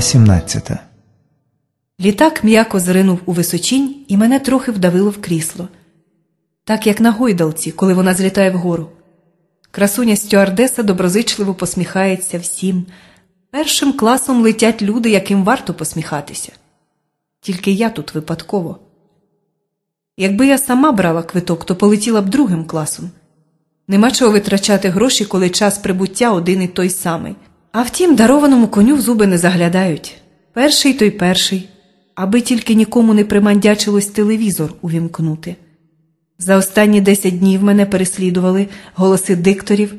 Глава 17 Літак м'яко зринув у височінь і мене трохи вдавило в крісло, так як на гойдалці, коли вона злітає вгору. Красуня стюардеса доброзичливо посміхається всім. Першим класом летять люди, яким варто посміхатися. Тільки я тут випадково. Якби я сама брала квиток, то полетіла б другим класом. Нема чого витрачати гроші, коли час прибуття один і той самий. А втім, дарованому коню в зуби не заглядають. Перший той перший, аби тільки нікому не примандячилось телевізор увімкнути. За останні десять днів мене переслідували голоси дикторів,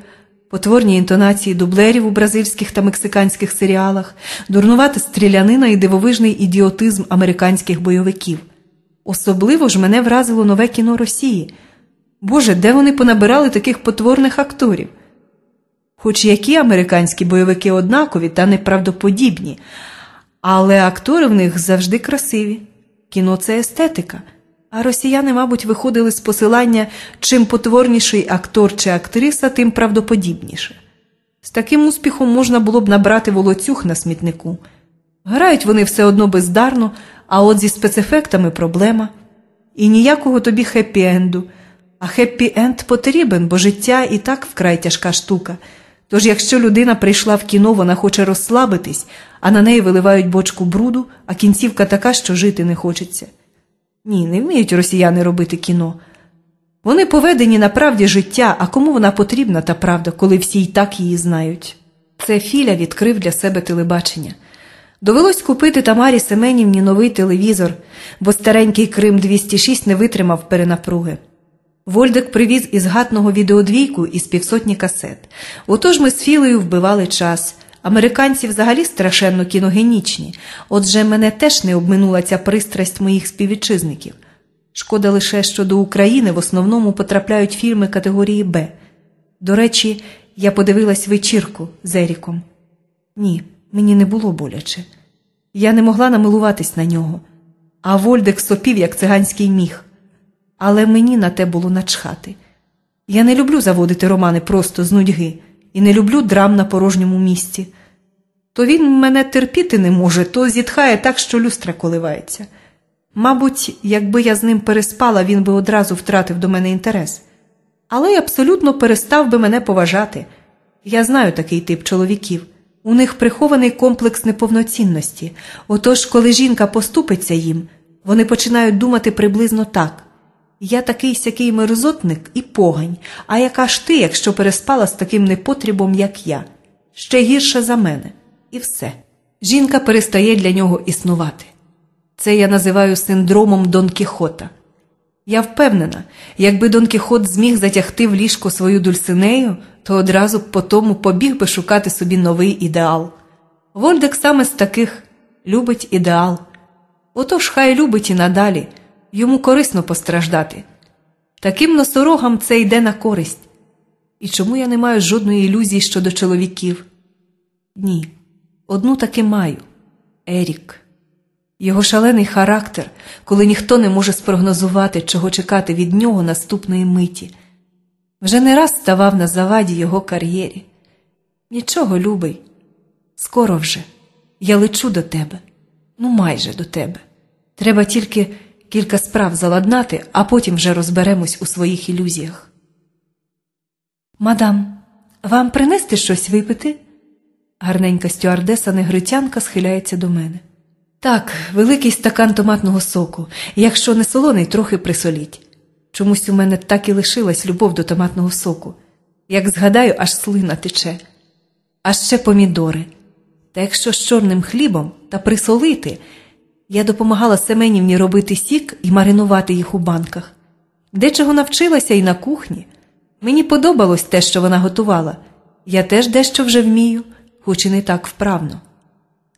потворні інтонації дублерів у бразильських та мексиканських серіалах, дурнувата стрілянина і дивовижний ідіотизм американських бойовиків. Особливо ж мене вразило нове кіно Росії. Боже, де вони понабирали таких потворних акторів? Хоч які американські бойовики однакові та неправдоподібні, але актори в них завжди красиві. Кіно це естетика. А росіяни, мабуть, виходили з посилання чим потворніший актор чи актриса, тим правдоподібніше. З таким успіхом можна було б набрати волоцюг на смітнику. Грають вони все одно бездарно, а от зі спецефектами проблема. І ніякого тобі хеппі-енду. А хеппі-енд потрібен, бо життя і так вкрай тяжка штука. Тож, якщо людина прийшла в кіно, вона хоче розслабитись, а на неї виливають бочку бруду, а кінцівка така, що жити не хочеться. Ні, не вміють росіяни робити кіно. Вони поведені на правді життя, а кому вона потрібна, та правда, коли всі й так її знають. Це Філя відкрив для себе телебачення. Довелось купити Тамарі Семенівні новий телевізор, бо старенький Крим 206 не витримав перенапруги. Вольдик привіз із гатного відеодвійку із півсотні касет. Отож ми з Філею вбивали час. Американці взагалі страшенно кіногенічні, отже, мене теж не обминула ця пристрасть моїх співвітчизників. Шкода лише, що до України в основному потрапляють фільми категорії Б. До речі, я подивилась вечірку з Еріком. Ні, мені не було боляче. Я не могла намилуватись на нього, а Вольдик сопів, як циганський міг. Але мені на те було начхати. Я не люблю заводити романи просто з нудьги і не люблю драм на порожньому місці. То він мене терпіти не може, то зітхає так, що люстра коливається. Мабуть, якби я з ним переспала, він би одразу втратив до мене інтерес. Але й абсолютно перестав би мене поважати. Я знаю такий тип чоловіків. У них прихований комплекс неповноцінності. Отож, коли жінка поступиться їм, вони починають думати приблизно так. Я такий сякий мерзотник і погань, а яка ж ти, якщо переспала з таким непотрібом, як я, ще гірше за мене, і все. Жінка перестає для нього існувати. Це я називаю синдромом Дон Кіхота. Я впевнена, якби Дон Кіхот зміг затягти в ліжко свою дульсинею, то одразу б по тому побіг би шукати собі новий ідеал. Вольдек саме з таких любить ідеал. Отож хай любить і надалі йому корисно постраждати. Таким носорогам це йде на користь. І чому я не маю жодної ілюзії щодо чоловіків? Ні, одну таки маю Ерік. Його шалений характер, коли ніхто не може спрогнозувати, чого чекати від нього наступної миті, вже не раз ставав на заваді його кар'єрі. Нічого, любий, скоро вже я лечу до тебе, ну майже до тебе. Треба тільки кілька справ заладнати, а потім вже розберемось у своїх ілюзіях. Мадам, вам принести щось випити? Гарненька стюардеса негритянка схиляється до мене. Так, великий стакан томатного соку, якщо не солоний, трохи присоліть. Чомусь у мене так і лишилась любов до томатного соку. Як згадаю, аж слина тече, а ще помідори. Та якщо з чорним хлібом та присолити, я допомагала Семенівні робити сік і маринувати їх у банках. Дечого навчилася і на кухні. Мені подобалось те, що вона готувала. Я теж дещо вже вмію, хоч і не так вправно.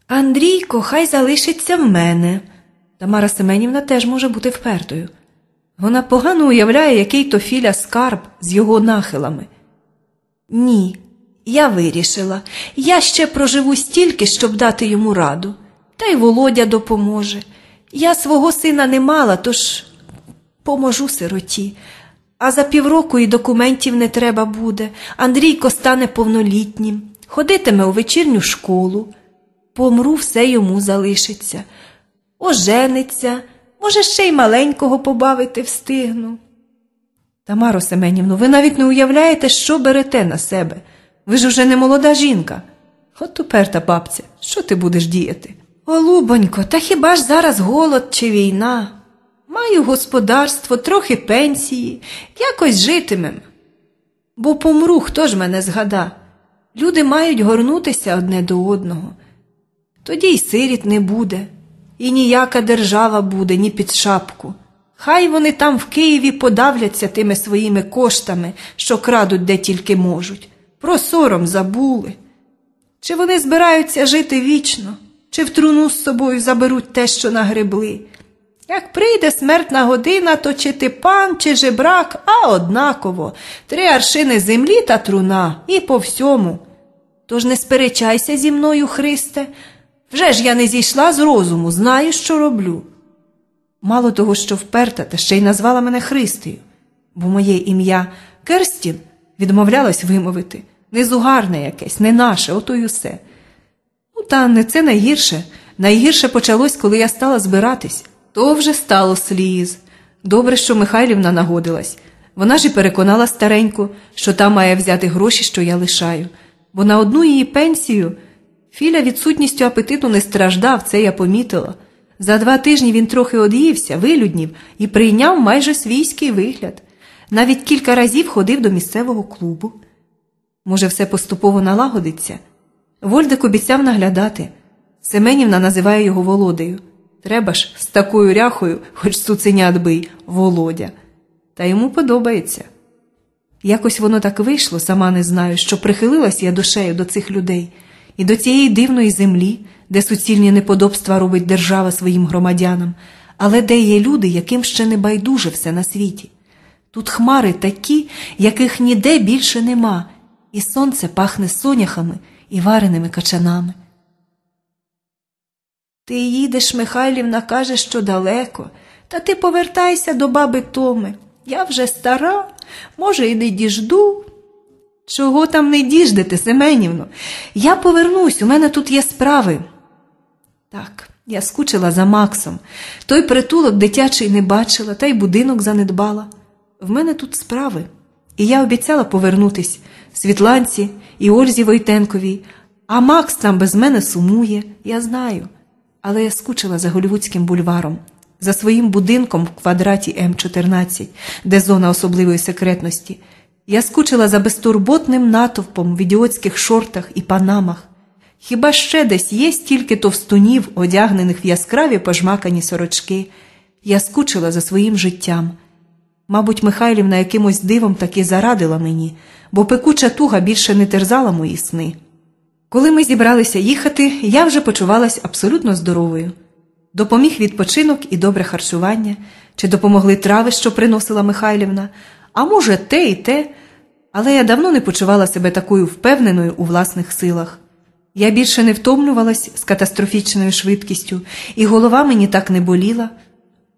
Андрійко, хай залишиться в мене. Тамара Семенівна теж може бути впертою. Вона погано уявляє, який то філя скарб з його нахилами. Ні, я вирішила. Я ще проживу стільки, щоб дати йому раду. Та й Володя допоможе. Я свого сина не мала, тож поможу сироті. А за півроку і документів не треба буде. Андрійко стане повнолітнім, ходитиме у вечірню школу. Помру, все йому залишиться. Ожениться, може, ще й маленького побавити встигну. Тамаро Семенівну, ви навіть не уявляєте, що берете на себе. Ви ж уже не молода жінка. От уперта бабця, що ти будеш діяти? Голубонько, та хіба ж зараз голод чи війна? Маю господарство, трохи пенсії, якось житимем. Бо помру, хто ж мене згада. Люди мають горнутися одне до одного. Тоді й сиріт не буде, і ніяка держава буде, ні під шапку. Хай вони там в Києві подавляться тими своїми коштами, що крадуть де тільки можуть. Про сором забули. Чи вони збираються жити вічно, чи в труну з собою заберуть те, що нагребли? Як прийде смертна година, то чи ти пан, чи жебрак, а однаково три аршини землі та труна, і по всьому. Тож не сперечайся зі мною, Христе, вже ж я не зійшла з розуму, знаю, що роблю. Мало того, що вперта, та ще й назвала мене Христею, бо моє ім'я Керстін відмовлялась вимовити незугарне якесь, не наше, ото й усе. Та не це найгірше. Найгірше почалось, коли я стала збиратись. То вже стало сліз. Добре, що Михайлівна нагодилась. Вона ж і переконала стареньку, що та має взяти гроші, що я лишаю, бо на одну її пенсію Філя відсутністю апетиту не страждав, це я помітила. За два тижні він трохи од'ївся, вилюднів і прийняв майже свійський вигляд. Навіть кілька разів ходив до місцевого клубу. Може, все поступово налагодиться? Вольдик обіцяв наглядати. Семенівна називає його Володею. Треба ж з такою ряхою, хоч цуценят бий, Володя. Та йому подобається. Якось воно так вийшло, сама не знаю, що прихилилась я душею до цих людей і до цієї дивної землі, де суцільні неподобства робить держава своїм громадянам, але де є люди, яким ще не байдуже все на світі. Тут хмари такі, яких ніде більше нема, і сонце пахне соняхами і вареними качанами. Ти їдеш, Михайлівна, каже, що далеко, та ти повертайся до баби Томи. Я вже стара, може, і не діжду. Чого там не діждете, Семенівно? Я повернусь, у мене тут є справи. Так, я скучила за Максом. Той притулок дитячий не бачила, та й будинок занедбала. В мене тут справи. І я обіцяла повернутись Світланці і Ользі Войтенковій, а Макс там без мене сумує, я знаю. Але я скучила за голівудським бульваром, за своїм будинком в квадраті М14, де зона особливої секретності. Я скучила за безтурботним натовпом в ідіотських шортах і панамах. Хіба ще десь є стільки товстунів, одягнених в яскраві пожмакані сорочки? Я скучила за своїм життям. Мабуть, Михайлівна якимось дивом таки зарадила мені, бо пекуча туга більше не терзала мої сни. Коли ми зібралися їхати, я вже почувалась абсолютно здоровою. Допоміг відпочинок і добре харчування, чи допомогли трави, що приносила Михайлівна, а може, те і те, але я давно не почувала себе такою впевненою у власних силах. Я більше не втомлювалась з катастрофічною швидкістю, і голова мені так не боліла.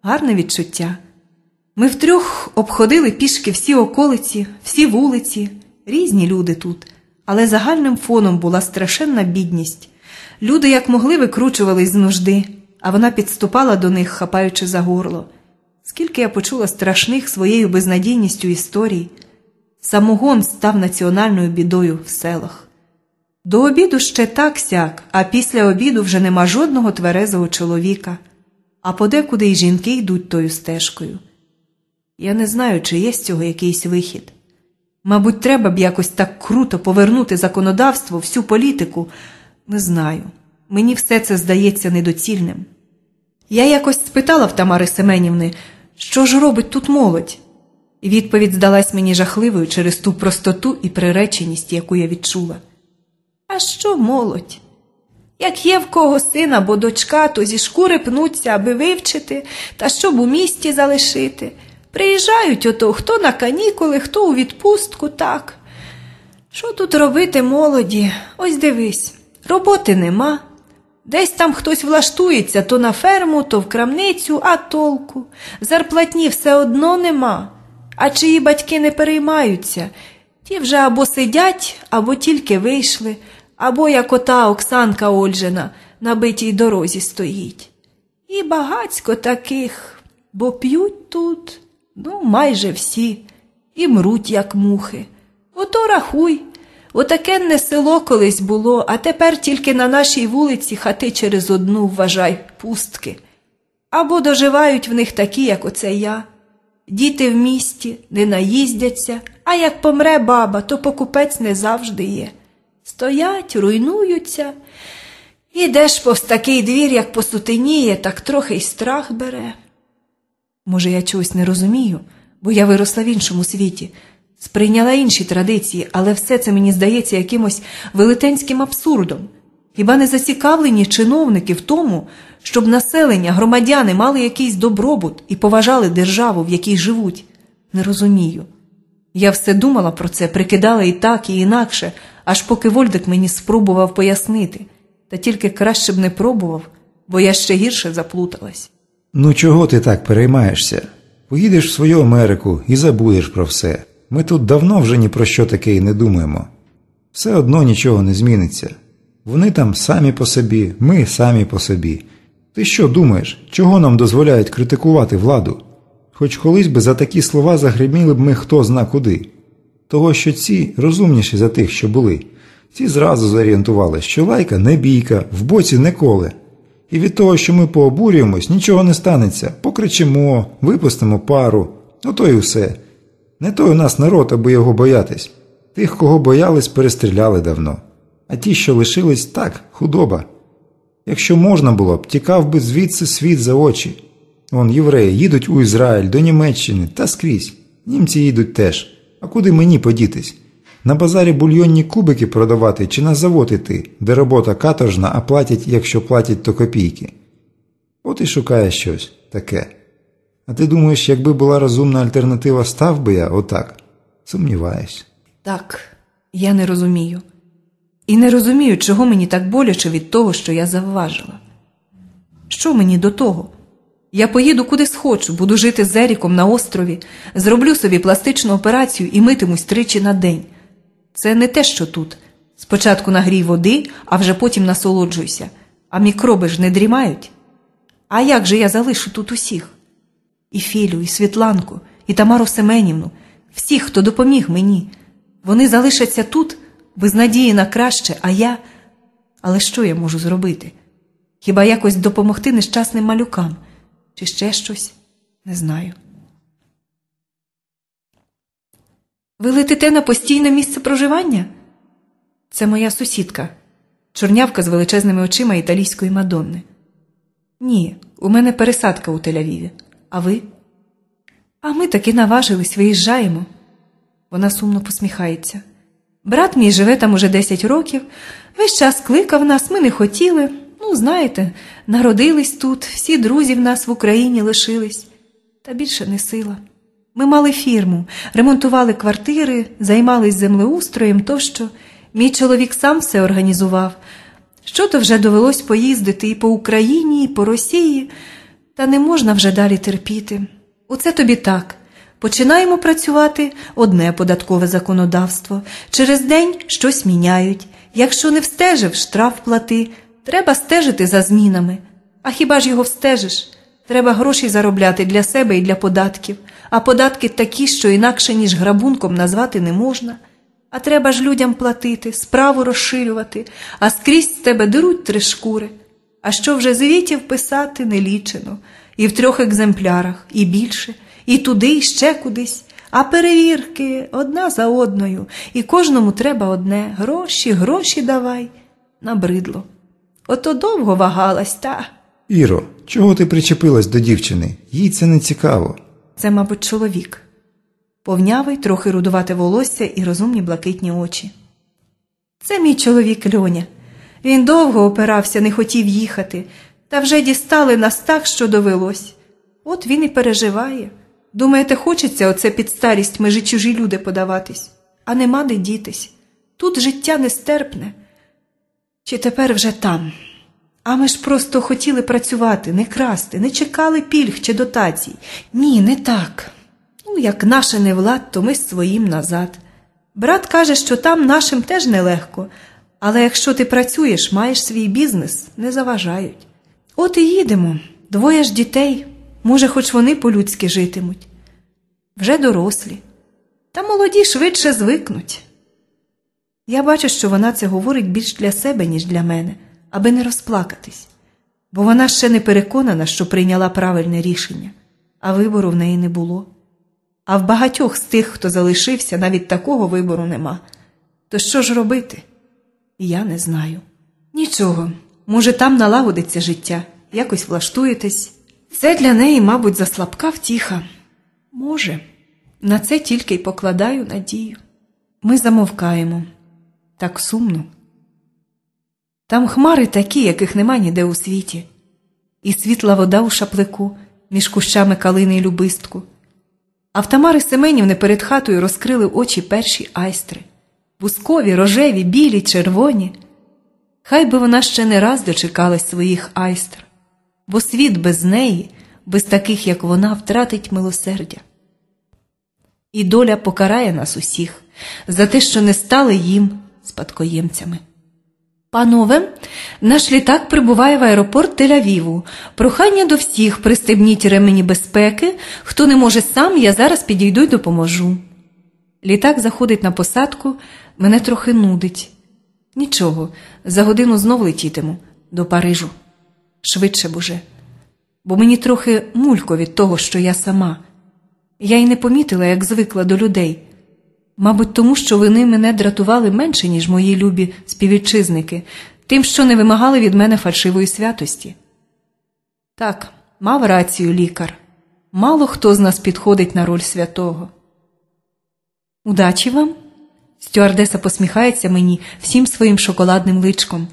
Гарне відчуття. Ми втрьох обходили пішки всі околиці, всі вулиці, різні люди тут, але загальним фоном була страшенна бідність. Люди, як могли, викручувались з нужди, а вона підступала до них, хапаючи за горло. Скільки я почула страшних своєю безнадійністю історій, самогон став національною бідою в селах. До обіду ще так сяк, а після обіду вже нема жодного тверезого чоловіка, а подекуди й жінки йдуть тою стежкою. Я не знаю, чи є з цього якийсь вихід. Мабуть, треба б якось так круто повернути законодавство, всю політику. Не знаю. Мені все це здається недоцільним. Я якось спитала в Тамари Семенівни, що ж робить тут молодь? І відповідь здалась мені жахливою через ту простоту і приреченість, яку я відчула. А що молодь? Як є в кого син або дочка, то зі шкури пнуться, аби вивчити, та щоб у місті залишити. Приїжджають ото хто на канікули, хто у відпустку, так. Що тут робити молоді? Ось дивись, роботи нема. Десь там хтось влаштується то на ферму, то в крамницю, а толку. Зарплатні все одно нема. А чиї батьки не переймаються, ті вже або сидять, або тільки вийшли, або як ота Оксанка Ольжина на битій дорозі стоїть. І багацько таких, бо п'ють тут, ну, майже всі, і мруть, як мухи. Ото рахуй. Отакенне село колись було, а тепер тільки на нашій вулиці хати через одну, вважай, пустки. Або доживають в них такі, як оце я. Діти в місті не наїздяться, а як помре баба, то покупець не завжди є. Стоять, руйнуються. Ідеш повз такий двір, як посутеніє, так трохи й страх бере. Може, я чогось не розумію, бо я виросла в іншому світі, сприйняла інші традиції, але все це мені здається якимось велетенським абсурдом. Хіба не зацікавлені чиновники в тому, щоб населення, громадяни мали якийсь добробут і поважали державу, в якій живуть? Не розумію. Я все думала про це, прикидала і так, і інакше, аж поки Вольдик мені спробував пояснити, та тільки краще б не пробував, бо я ще гірше заплуталась. Ну чого ти так переймаєшся? Поїдеш в свою Америку і забудеш про все. Ми тут давно вже ні про що таке і не думаємо. Все одно нічого не зміниться. Вони там самі по собі, ми самі по собі. Ти що думаєш, чого нам дозволяють критикувати владу? Хоч колись би за такі слова загриміли б ми хто зна куди. Того, що ці розумніші за тих, що були, ці зразу зорієнтували, що лайка не бійка, в боці не коле. І від того, що ми пообурюємось, нічого не станеться, покричимо, випустимо пару, ото й усе. Не той у нас народ, аби його боятись. Тих, кого боялись, перестріляли давно. А ті, що лишились, так, худоба. Якщо можна було б, тікав би звідси світ за очі. Вон євреї їдуть у Ізраїль, до Німеччини та скрізь. Німці їдуть теж. А куди мені подітись? На базарі бульйонні кубики продавати чи на завод іти, де робота каторжна, а платять, якщо платять, то копійки. От і шукає щось таке. А ти думаєш, якби була розумна альтернатива, став би я отак? Сумніваюсь. Так, я не розумію. І не розумію, чого мені так боляче від того, що я завважила. Що мені до того? Я поїду куди схочу, буду жити з Еріком на острові, зроблю собі пластичну операцію і митимусь тричі на день. Це не те, що тут. Спочатку нагрій води, а вже потім насолоджуйся. А мікроби ж не дрімають. А як же я залишу тут усіх? І Філю, і Світланку, і Тамару Семенівну, всіх, хто допоміг мені. Вони залишаться тут, без надії на краще, а я. Але що я можу зробити? Хіба якось допомогти нещасним малюкам? Чи ще щось? Не знаю. Ви летите на постійне місце проживання? Це моя сусідка, чорнявка з величезними очима італійської мадонни. Ні, у мене пересадка у Тель-Авіві. А ви? А ми таки наважились, виїжджаємо. Вона сумно посміхається. Брат мій живе там уже 10 років, весь час кликав нас, ми не хотіли. Ну, знаєте, народились тут, всі друзі в нас в Україні лишились, та більше не сила. Ми мали фірму, ремонтували квартири, займались землеустроєм тощо. Мій чоловік сам все організував. Що то вже довелось поїздити і по Україні, і по Росії, та не можна вже далі терпіти. Оце тобі так. Починаємо працювати одне податкове законодавство. Через день щось міняють. Якщо не встежив, штраф плати. Треба стежити за змінами. А хіба ж його встежиш? Треба гроші заробляти для себе і для податків, а податки такі, що інакше, ніж грабунком назвати не можна. А треба ж людям платити, справу розширювати, а скрізь з тебе деруть три шкури. А що вже звітів писати не лічено, і в трьох екземплярах, і більше, і туди, і ще кудись. А перевірки одна за одною, і кожному треба одне гроші, гроші давай. Набридло. Ото довго вагалась, та. Іро, чого ти причепилась до дівчини? Їй це не цікаво. Це, мабуть, чоловік. Повнявий, трохи рудувате волосся і розумні блакитні очі. Це мій чоловік Льоня. Він довго опирався, не хотів їхати, та вже дістали нас так, що довелось. От він і переживає. Думаєте, хочеться оце під старість межі чужі люди подаватись, а нема де дітись. Тут життя нестерпне. Чи тепер вже там? А ми ж просто хотіли працювати, не красти, не чекали пільг чи дотацій. Ні, не так. Ну, як наше не влад, то ми своїм назад. Брат каже, що там нашим теж нелегко, Але якщо ти працюєш, маєш свій бізнес, не заважають. От і їдемо. Двоє ж дітей. Може, хоч вони по-людськи житимуть. Вже дорослі. Та молоді швидше звикнуть. Я бачу, що вона це говорить більш для себе, ніж для мене, аби не розплакатись, бо вона ще не переконана, що прийняла правильне рішення, а вибору в неї не було. А в багатьох з тих, хто залишився, навіть такого вибору нема. То що ж робити? Я не знаю. Нічого, може, там налагодиться життя, якось влаштуєтесь. Це для неї, мабуть, заслабка втіха. Може, на це тільки й покладаю надію. Ми замовкаємо. Так сумно. Там хмари такі, яких нема ніде у світі, і світла вода у шаплику між кущами калини й любистку. А в Тамари Семенівни перед хатою розкрили очі перші айстри бускові, рожеві, білі, червоні. Хай би вона ще не раз дочекалась своїх айстр, бо світ без неї, без таких, як вона, втратить милосердя. І доля покарає нас усіх за те, що не стали їм спадкоємцями. Панове, наш літак прибуває в аеропорт Тель-Авіву. Прохання до всіх пристебніть ремені безпеки. Хто не може сам, я зараз підійду й допоможу. Літак заходить на посадку, мене трохи нудить. Нічого, за годину знов летітиму до Парижу. Швидше б уже. Бо мені трохи мулько від того, що я сама. Я й не помітила, як звикла до людей. Мабуть, тому що вони мене дратували менше, ніж мої любі співвітчизники, тим, що не вимагали від мене фальшивої святості. Так, мав рацію лікар. Мало хто з нас підходить на роль святого. Удачі вам. Стюардеса посміхається мені всім своїм шоколадним личком.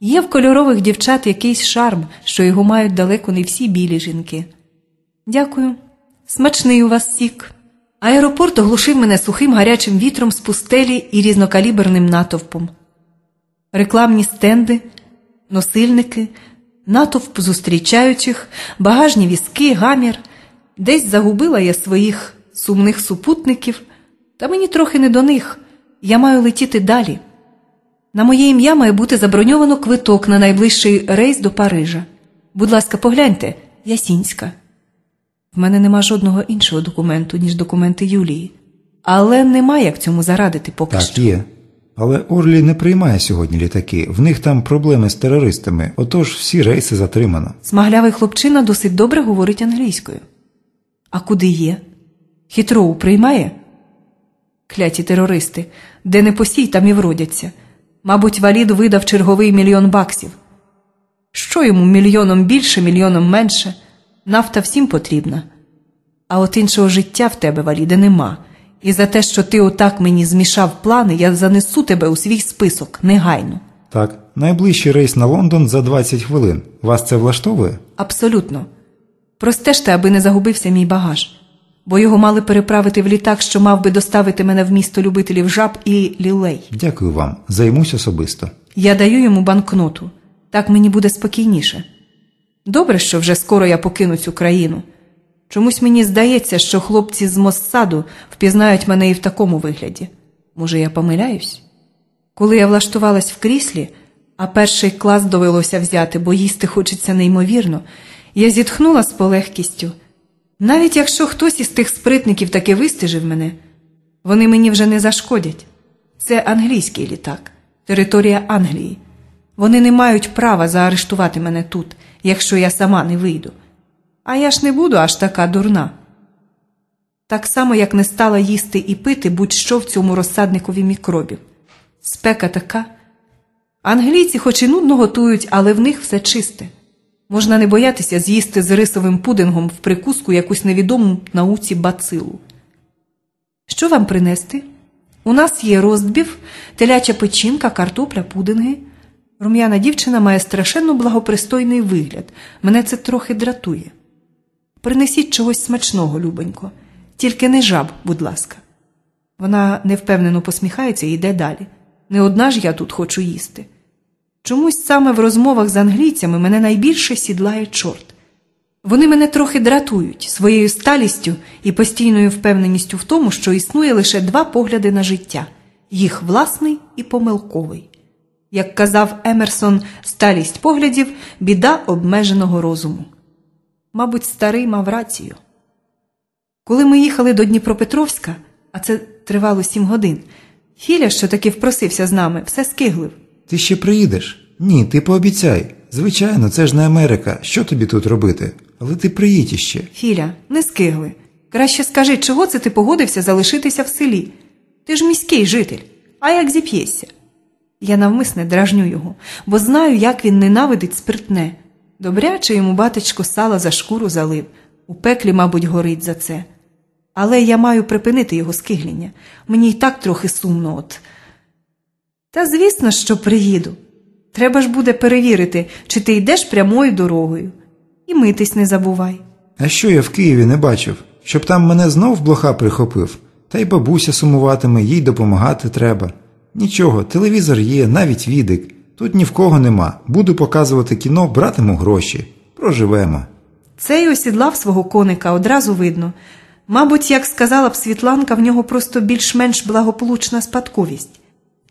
Є в кольорових дівчат якийсь шарм, що його мають далеко не всі білі жінки. Дякую. Смачний у вас сік. Аеропорт оглушив мене сухим гарячим вітром з пустелі і різнокаліберним натовпом. Рекламні стенди, носильники, натовп зустрічаючих, багажні візки, гамір. Десь загубила я своїх сумних супутників, та мені трохи не до них. Я маю летіти далі. На моє ім'я має бути заброньовано квиток на найближчий рейс до Парижа. Будь ласка, погляньте, Ясінська. В мене нема жодного іншого документу, ніж документи Юлії, але нема як цьому зарадити поки Так, що. є. Але Орлі не приймає сьогодні літаки. В них там проблеми з терористами, отож всі рейси затримано. Смаглявий хлопчина досить добре говорить англійською. А куди є? Хітроу приймає? Кляті терористи, де не посій, там і вродяться. Мабуть, валід видав черговий мільйон баксів. Що йому мільйоном більше, мільйоном менше? Нафта всім потрібна. А от іншого життя в тебе, валіде, нема. І за те, що ти отак мені змішав плани, я занесу тебе у свій список негайно. Так, найближчий рейс на Лондон за 20 хвилин. Вас це влаштовує? Абсолютно. Простежте, аби не загубився мій багаж, бо його мали переправити в літак, що мав би доставити мене в місто любителів жаб і лілей. Дякую вам. Займусь особисто. Я даю йому банкноту. Так мені буде спокійніше. Добре, що вже скоро я покину цю країну. Чомусь мені здається, що хлопці з Моссаду впізнають мене і в такому вигляді. Може, я помиляюсь? Коли я влаштувалась в кріслі, а перший клас довелося взяти, бо їсти хочеться неймовірно, я зітхнула з полегкістю. Навіть якщо хтось із тих спритників таки вистежив мене, вони мені вже не зашкодять. Це англійський літак, територія Англії. Вони не мають права заарештувати мене тут, якщо я сама не вийду. А я ж не буду аж така дурна. Так само, як не стала їсти і пити будь-що в цьому розсадникові мікробів. Спека така. Англійці хоч і нудно готують, але в них все чисте. Можна не боятися з'їсти з рисовим пудингом в прикуску якусь невідому науці бацилу. Що вам принести? У нас є роздбів, теляча печінка, картопля, пудинги. Рум'яна дівчина має страшенно благопристойний вигляд. Мене це трохи дратує. Принесіть чогось смачного, любонько, тільки не жаб, будь ласка. Вона невпевнено посміхається і йде далі. Не одна ж я тут хочу їсти. Чомусь саме в розмовах з англійцями мене найбільше сідлає чорт. Вони мене трохи дратують своєю сталістю і постійною впевненістю в тому, що існує лише два погляди на життя їх власний і помилковий. Як казав Емерсон, сталість поглядів біда обмеженого розуму. Мабуть, старий мав рацію. Коли ми їхали до Дніпропетровська, а це тривало сім годин, Філя, що таки впросився з нами, все скиглив. Ти ще приїдеш? Ні, ти пообіцяй. Звичайно, це ж не Америка. Що тобі тут робити? Але ти приїдь іще. Філя, не скигли. Краще скажи, чого це ти погодився залишитися в селі? Ти ж міський житель, а як зіп'єшся? Я навмисне дражню його, бо знаю, як він ненавидить спиртне. Добряче йому батечко сала за шкуру залив, у пеклі, мабуть, горить за це. Але я маю припинити його скигління. Мені й так трохи сумно от. Та звісно, що приїду. Треба ж буде перевірити, чи ти йдеш прямою дорогою. І митись не забувай. А що я в Києві не бачив? Щоб там мене знов блоха прихопив. Та й бабуся сумуватиме, їй допомагати треба. Нічого, телевізор є, навіть відик. Тут ні в кого нема. Буду показувати кіно, братиму гроші. Проживемо. Цей осідлав свого коника одразу видно. Мабуть, як сказала б Світланка, в нього просто більш-менш благополучна спадковість.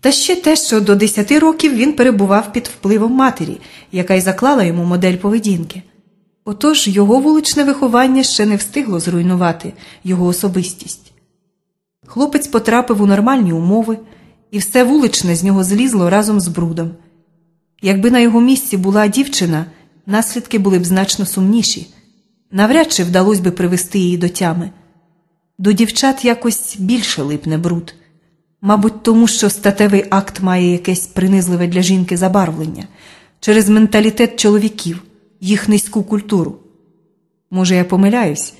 Та ще те, що до 10 років він перебував під впливом матері, яка й заклала йому модель поведінки. Отож його вуличне виховання ще не встигло зруйнувати його особистість. Хлопець потрапив у нормальні умови, і все вуличне з нього злізло разом з брудом. Якби на його місці була дівчина, наслідки були б значно сумніші. Навряд чи вдалося би привести її до тями. До дівчат якось більше липне бруд. Мабуть, тому що статевий акт має якесь принизливе для жінки забарвлення через менталітет чоловіків, їх низьку культуру. Може, я помиляюсь,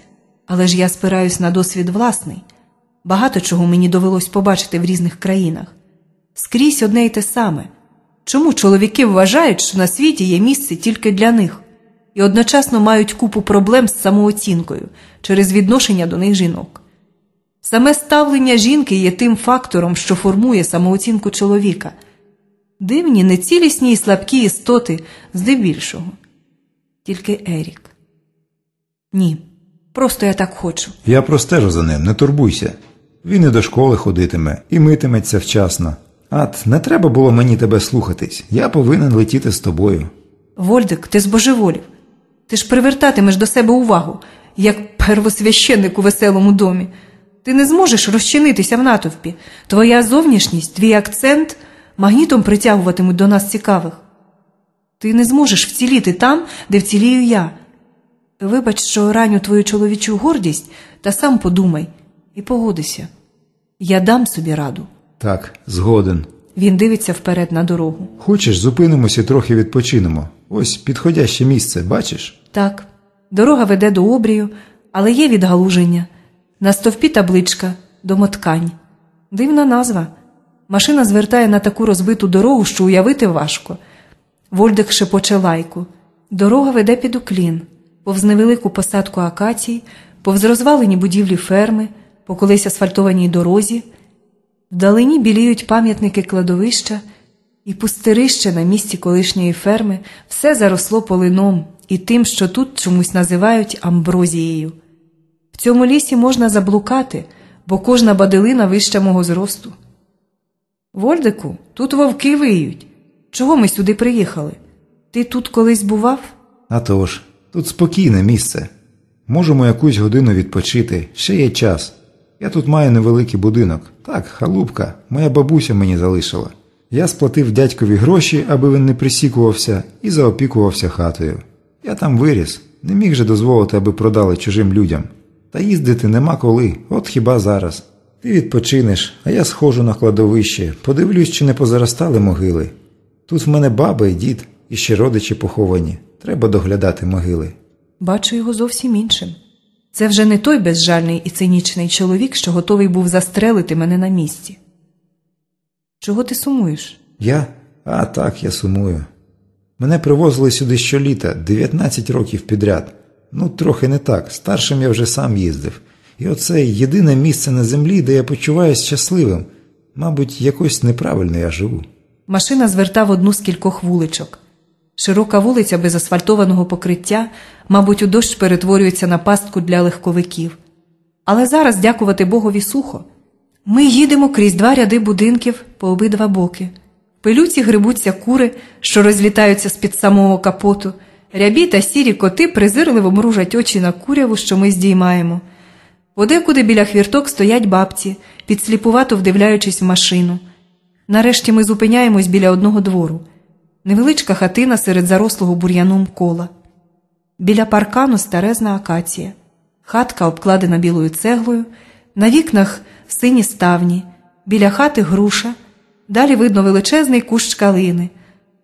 але ж я спираюсь на досвід власний. Багато чого мені довелось побачити в різних країнах. Скрізь одне й те саме. Чому чоловіки вважають, що на світі є місце тільки для них, і одночасно мають купу проблем з самооцінкою через відношення до них жінок? Саме ставлення жінки є тим фактором, що формує самооцінку чоловіка. Дивні, нецілісні і слабкі істоти здебільшого. Тільки Ерік. Ні, просто я так хочу. Я простежу за ним, не турбуйся. Він і до школи ходитиме, і митиметься вчасно. Ат, не треба було мені тебе слухатись. Я повинен летіти з тобою. Вольдик, ти збожеволів. Ти ж привертатимеш до себе увагу, як первосвященник у веселому домі. Ти не зможеш розчинитися в натовпі. Твоя зовнішність, твій акцент магнітом притягуватимуть до нас цікавих. Ти не зможеш вціліти там, де вцілію я. Вибач, що раню твою чоловічу гордість, та сам подумай і погодися. Я дам собі раду. Так, згоден. Він дивиться вперед на дорогу. Хочеш, зупинимося і трохи відпочинемо. Ось підходяще місце, бачиш? Так, дорога веде до обрію, але є відгалуження. На стовпі табличка домоткань. Дивна назва. Машина звертає на таку розбиту дорогу, що уявити важко. Вольдик шепоче лайку. Дорога веде під уклін, повз невелику посадку акацій, повз розвалені будівлі ферми, по колись асфальтованій дорозі. Вдалині біліють пам'ятники кладовища і пустирище на місці колишньої ферми все заросло полином і тим, що тут чомусь називають амброзією. В цьому лісі можна заблукати, бо кожна бадилина вища мого зросту. Вольдику, тут вовки виють. Чого ми сюди приїхали? Ти тут колись бував? А тож, тут спокійне місце. Можемо якусь годину відпочити, ще є час. Я тут маю невеликий будинок. Так, халупка, моя бабуся мені залишила. Я сплатив дядькові гроші, аби він не присікувався, і заопікувався хатою. Я там виріс, не міг же дозволити, аби продали чужим людям. Та їздити нема коли, от хіба зараз. Ти відпочинеш, а я схожу на кладовище, подивлюсь, чи не позаростали могили. Тут в мене баба і дід, і ще родичі поховані. Треба доглядати могили. Бачу його зовсім іншим. Це вже не той безжальний і цинічний чоловік, що готовий був застрелити мене на місці. Чого ти сумуєш? Я? А так, я сумую. Мене привозили сюди щоліта, 19 років підряд. Ну, трохи не так. Старшим я вже сам їздив. І оце єдине місце на землі, де я почуваюся щасливим. Мабуть, якось неправильно я живу. Машина звертав одну з кількох вуличок. Широка вулиця без асфальтованого покриття, мабуть, у дощ перетворюється на пастку для легковиків. Але зараз, дякувати Богові, сухо. Ми їдемо крізь два ряди будинків по обидва боки. пилюці грибуться кури, що розлітаються з-під самого капоту. Рябі та сірі коти презирливо мружать очі на куряву, що ми здіймаємо. Подекуди біля хвірток стоять бабці, підсліпувато вдивляючись в машину. Нарешті ми зупиняємось біля одного двору. Невеличка хатина серед зарослого бур'яном кола. Біля паркану старезна акація. Хатка обкладена білою цеглою, на вікнах сині ставні, біля хати груша, далі видно величезний кущ калини.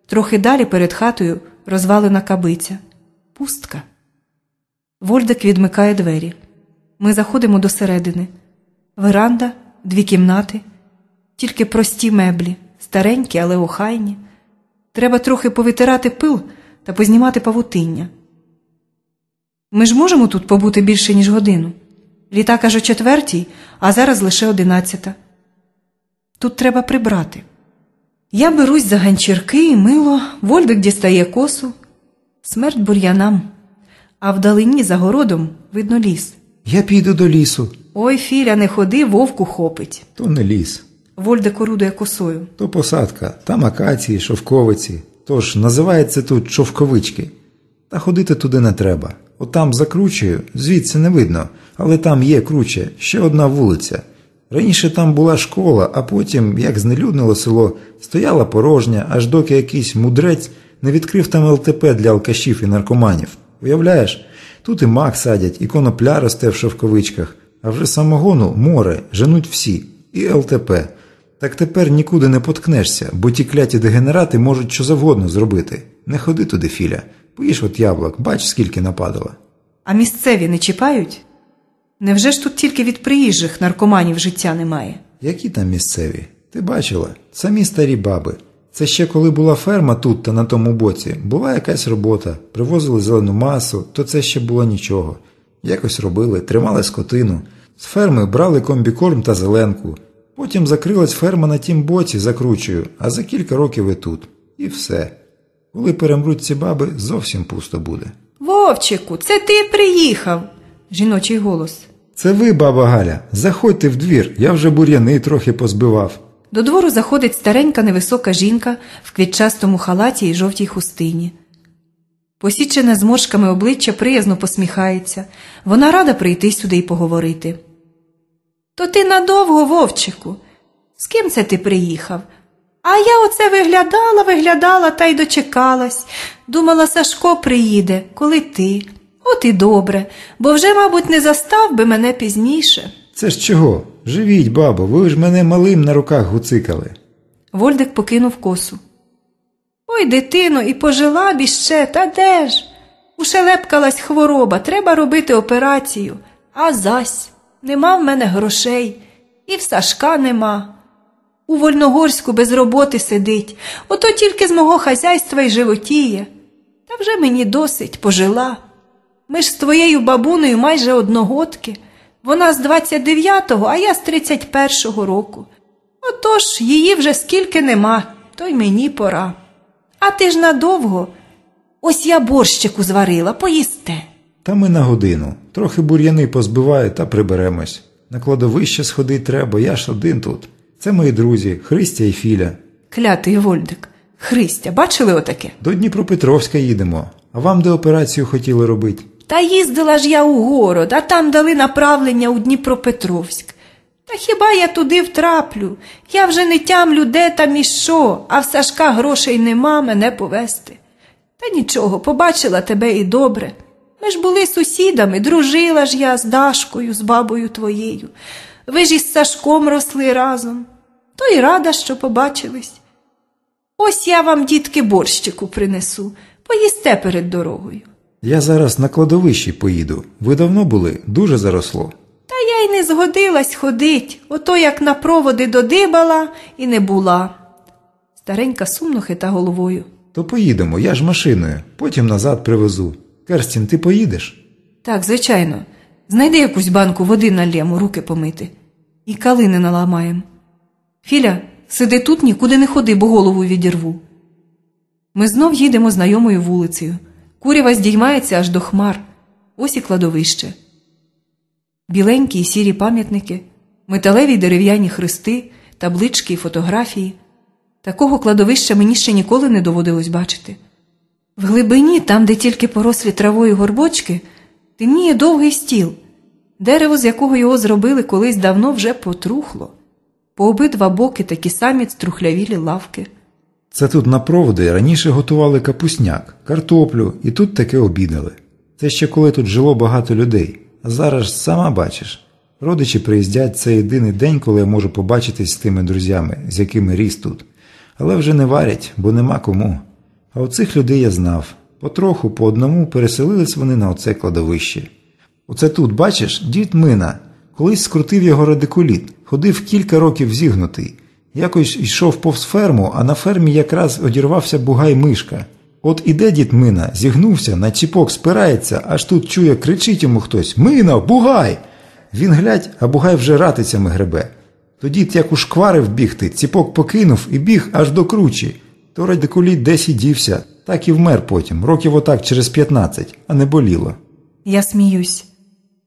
Трохи далі перед хатою розвалена кабиця. Пустка. Вольдик відмикає двері. Ми заходимо до середини. Веранда, дві кімнати, тільки прості меблі, старенькі, але охайні. Треба трохи повитирати пил та познімати павутиння. Ми ж можемо тут побути більше, ніж годину. Літак аж о четвертій, а зараз лише одинадцята. Тут треба прибрати. Я берусь за ганчірки і мило, Вольдик дістає косу. Смерть бур'янам, а вдалині за городом видно ліс. Я піду до лісу. Ой, Філя, не ходи, вовку хопить. То не ліс, Вольдик орудує косою. то посадка, там акації, шовковиці. Тож називається тут шовковички. Та ходити туди не треба. Отам за кручею, звідси не видно, але там є круче, ще одна вулиця. Раніше там була школа, а потім, як знелюднило село, стояла порожня, аж доки якийсь мудрець не відкрив там ЛТП для алкашів і наркоманів. Уявляєш, тут і мак садять, і конопля росте в шовковичках, а вже самогону море женуть всі, і ЛТП. Так тепер нікуди не поткнешся, бо ті кляті дегенерати можуть що завгодно зробити. Не ходи туди, Філя. Поїж от яблук, бач, скільки нападало. А місцеві не чіпають? Невже ж тут тільки від приїжджих наркоманів життя немає? Які там місцеві? Ти бачила? Самі старі баби. Це ще коли була ферма тут та на тому боці, була якась робота, привозили зелену масу, то це ще було нічого. Якось робили, тримали скотину. З ферми брали комбікорм та зеленку. Потім закрилась ферма на тім боці закручую, а за кілька років і тут. І все. Коли перемруть ці баби, зовсім пусто буде. Вовчику, це ти приїхав. Жіночий голос. Це ви, баба Галя, заходьте в двір, я вже бур'яни трохи позбивав. До двору заходить старенька невисока жінка в квітчастому халаті і жовтій хустині. Посічене зморшками обличчя приязно посміхається. Вона рада прийти сюди і поговорити. То ти надовго, вовчику. З ким це ти приїхав? А я оце виглядала, виглядала та й дочекалась. Думала, Сашко приїде, коли ти. От і добре, бо вже, мабуть, не застав би мене пізніше. Це ж чого? Живіть, бабо, ви ж мене малим на руках гуцикали. Вольдик покинув косу. Ой, дитино, і пожила б іще, та де ж? Ушелепкалась хвороба, треба робити операцію. А зась, нема в мене грошей, і в Сашка нема. У Вольногорську без роботи сидить, ото тільки з мого хазяйства й животіє. Та вже мені досить пожила. Ми ж з твоєю бабунею майже одногодки. Вона з 29-го, а я з 31-го року. Отож, її вже скільки нема, то й мені пора. А ти ж надовго. Ось я борщику зварила, поїсте. Та ми на годину. Трохи бур'яни позбиває та приберемось. На кладовище сходить треба, я ж один тут. Це мої друзі, Христя і Філя. Клятий Вольдик. Христя, бачили отаке? До Дніпропетровська їдемо. А вам де операцію хотіли робити? Та їздила ж я у город, а там дали направлення у Дніпропетровськ. Та хіба я туди втраплю? Я вже не тямлю, де там і що, а в Сашка грошей нема мене повести. Та нічого, побачила тебе і добре. Ми ж були сусідами, дружила ж я з Дашкою, з бабою твоєю. Ви ж із Сашком росли разом. То й рада, що побачились. Ось я вам, дітки, борщику принесу, поїсте перед дорогою. Я зараз на кладовищі поїду. Ви давно були? Дуже заросло. Та я й не згодилась ходить, ото як на проводи додибала і не була. Старенька сумно хита головою. То поїдемо, я ж машиною, потім назад привезу. Керстін, ти поїдеш? Так, звичайно. Знайди якусь банку води налємо, руки помити. І калини наламаєм. Філя, сиди тут, нікуди не ходи, бо голову відірву. Ми знов їдемо знайомою вулицею. Курява здіймається аж до хмар. Ось і кладовище. Біленькі і сірі пам'ятники, металеві дерев'яні хрести, таблички і фотографії. Такого кладовища мені ще ніколи не доводилось бачити. В глибині, там, де тільки порослі травою горбочки, темніє довгий стіл. Дерево, з якого його зробили колись давно вже потрухло. По обидва боки такі самі струхлявілі лавки. Це тут на проводи раніше готували капусняк, картоплю і тут таке обідали. Це ще коли тут жило багато людей, а зараз сама бачиш. Родичі приїздять це єдиний день, коли я можу побачитись з тими друзями, з якими ріс тут. Але вже не варять, бо нема кому. А оцих людей я знав. Потроху, по одному переселились вони на оце кладовище. Оце тут, бачиш, дід Мина. Колись скрутив його радикуліт, ходив кілька років зігнутий. Якось йшов повз ферму, а на фермі якраз одірвався бугай мишка. От іде дід Мина, зігнувся, на ціпок спирається, аж тут чує, кричить йому хтось Мина, бугай! Він глядь, а бугай вже ратицями гребе. То дід як ушкварив бігти, ціпок покинув і біг аж до кручі. То радикуліт десь і дівся, так і вмер потім, років отак через 15, а не боліло. Я сміюсь.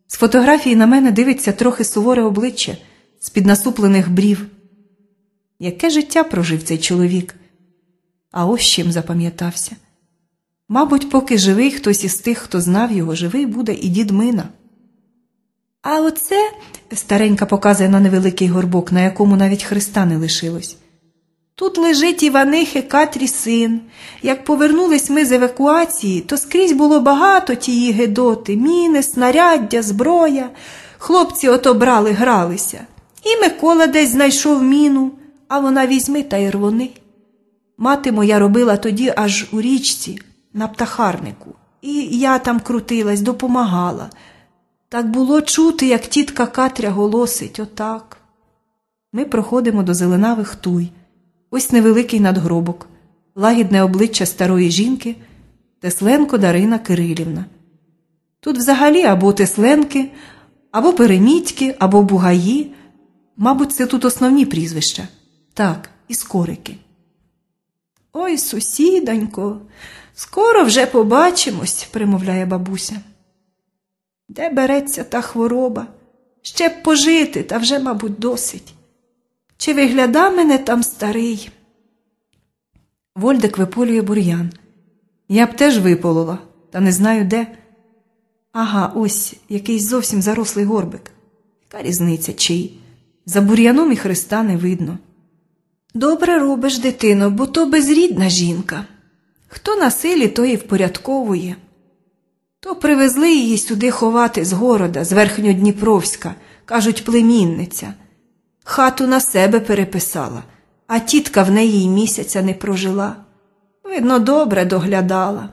З фотографії на мене дивиться трохи суворе обличчя з під насуплених брів. Яке життя прожив цей чоловік? А ось чим запам'ятався. Мабуть, поки живий хтось із тих, хто знав його, живий буде і дід Мина. А оце старенька показує на невеликий горбок, на якому навіть Христа не лишилось. Тут лежить Іванихи Катрі син. Як повернулись ми з евакуації, то скрізь було багато тієї гедоти, міни, снаряддя, зброя. Хлопці ото брали, гралися. І Микола десь знайшов міну, а вона візьми та й рвони. Мати моя робила тоді аж у річці, на птахарнику. І я там крутилась, допомагала. Так було чути, як тітка Катря голосить отак. Ми проходимо до зеленавих туй. Ось невеликий надгробок, лагідне обличчя старої жінки, Тесленко Дарина Кирилівна. Тут взагалі або Тесленки, або Перемітьки, або Бугаї. Мабуть, це тут основні прізвища. Так, і скорики. Ой, сусідонько, скоро вже побачимось, примовляє бабуся. Де береться та хвороба? Ще б пожити, та вже, мабуть, досить. Чи вигляда мене там старий? Вольдик виполює бур'ян. Я б теж виполола, та не знаю де. Ага, ось якийсь зовсім зарослий горбик. Яка різниця чий? За бур'яном і Христа не видно. Добре робиш, дитино, бо то безрідна жінка. Хто на силі, то і впорядковує. То привезли її сюди ховати з города, з Верхньодніпровська, кажуть, племінниця. Хату на себе переписала, а тітка в неї й місяця не прожила. Видно, добре доглядала.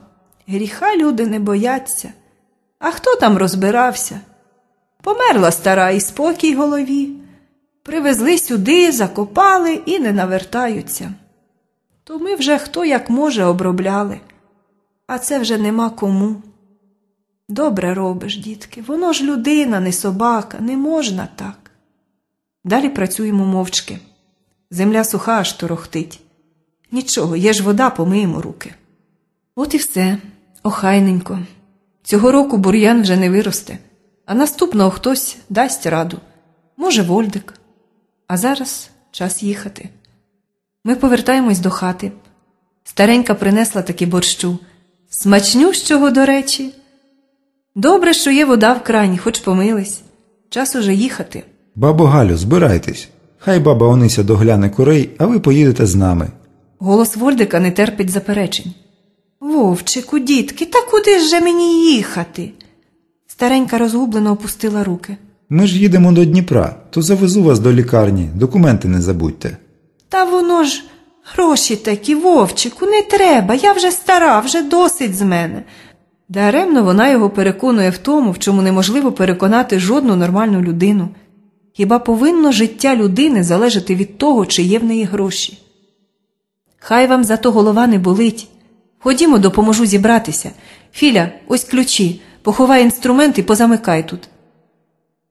Гріха люди не бояться. А хто там розбирався? Померла стара і спокій голові. Привезли сюди, закопали і не навертаються. То ми вже хто як може обробляли, а це вже нема кому. Добре робиш, дітки, воно ж людина, не собака, не можна так. Далі працюємо мовчки. Земля суха аж торохтить. Нічого, є ж вода, помиємо руки. От і все, охайненько. Цього року бур'ян вже не виросте, а наступного хтось дасть раду. Може, Вольдик. А зараз час їхати. Ми повертаємось до хати. Старенька принесла таки борщу. Смачнющого, до речі. Добре, що є вода в крані, хоч помились. Час уже їхати. Бабо Галю, збирайтесь. Хай баба Онися догляне курей, а ви поїдете з нами. Голос Вольдика не терпить заперечень. Вовчику, дітки, та куди ж же мені їхати? Старенька розгублено опустила руки. Ми ж їдемо до Дніпра, то завезу вас до лікарні, документи не забудьте. Та воно ж гроші такі, Вовчику, не треба. Я вже стара, вже досить з мене. Даремно вона його переконує в тому, в чому неможливо переконати жодну нормальну людину. Хіба повинно життя людини залежати від того, чи є в неї гроші? Хай вам зато голова не болить. Ходімо, допоможу зібратися. Філя, ось ключі, поховай інструмент і позамикай тут.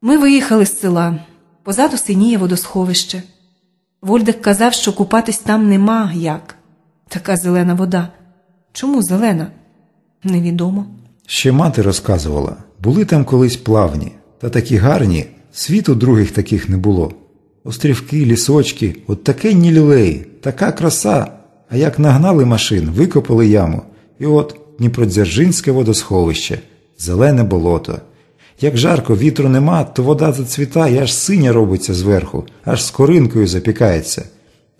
Ми виїхали з села. Позаду синіє водосховище. Вольдик казав, що купатись там нема як. Така зелена вода. Чому зелена? Невідомо. Ще мати розказувала, були там колись плавні, та такі гарні, світу других таких не було. Острівки, лісочки, от таке лілеї, така краса. А як нагнали машин, викопали яму. І от Дніпродзержинське водосховище, зелене болото. Як жарко, вітру нема, то вода зацвітає, аж синя робиться зверху, аж з коринкою запікається.